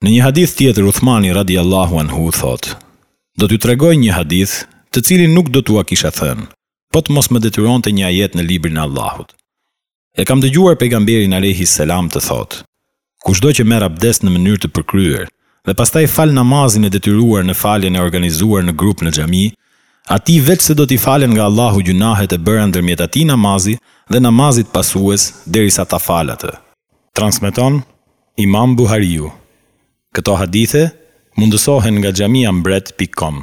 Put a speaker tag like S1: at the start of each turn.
S1: Në një hadith tjetër Uthmani radijallahu anhu thotë, Do t'ju tregoj një hadith, të cilin nuk do t'ua kisha thënë, po të mos më detyronte një ajet në Librin e Allahut. E kam dëgjuar Pejgamberin alejhi selam të thotë, Kushdo që merr abdest në mënyrë të përkryer dhe pastaj fal namazin e detyruar në faljen e organizuar në grup në xhami, atij veçse do t'i falen nga Allahu gjynahet e bëra ndërmjet atij namazi dhe namazit pasues derisa ta falë atë. Transmeton Imam Buhariu, Këto hadithe mundësohen nga xhamiambret pik kom.